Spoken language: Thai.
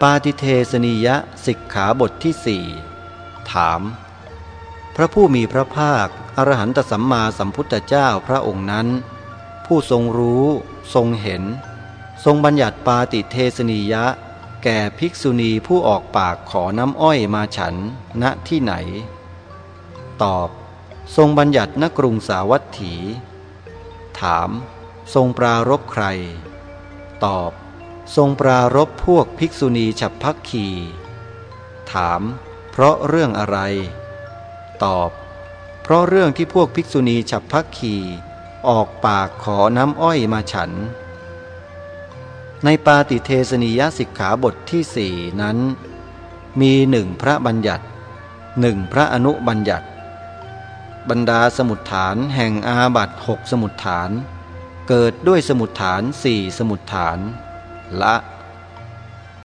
ปาติเทสนิยสิกขาบทที่สี่ถาม พระผู้มีพระภาค อรหันตสัมมาสัมพุทธเจ้าพระองค์นั้น ผู้ทรงรู้ทรงเห็น ทรงบัญญัติปาติเทสนิยะ แก่ภิกษุณีผู้ออกปากขอน้ำอ้อยมาฉันณที่ไหน ตอบ ทรงบัญญัติณกรุงสาวัตถี ถาม ทรงปรารบใคร ตอบ ทรงปรารบพวกภิกษุณีฉับพักขี ถาม เพราะเรื่องอะไร ตอบ เพราะเรื่องที่พวกภิกษุณีฉับพักขีออกปากขอน้ำอ้อยมาฉัน ในปาติเทสนิยสิกขาบทที่สี่นั้น มีหนึ่งพระบัญญัติหนึ่งพระอนุบัญญัติ บรรดาสมุดฐานแห่งอาบัตหกสมุดฐาน เกิดด้วยสมุดฐานสี่สมุดฐาน ละ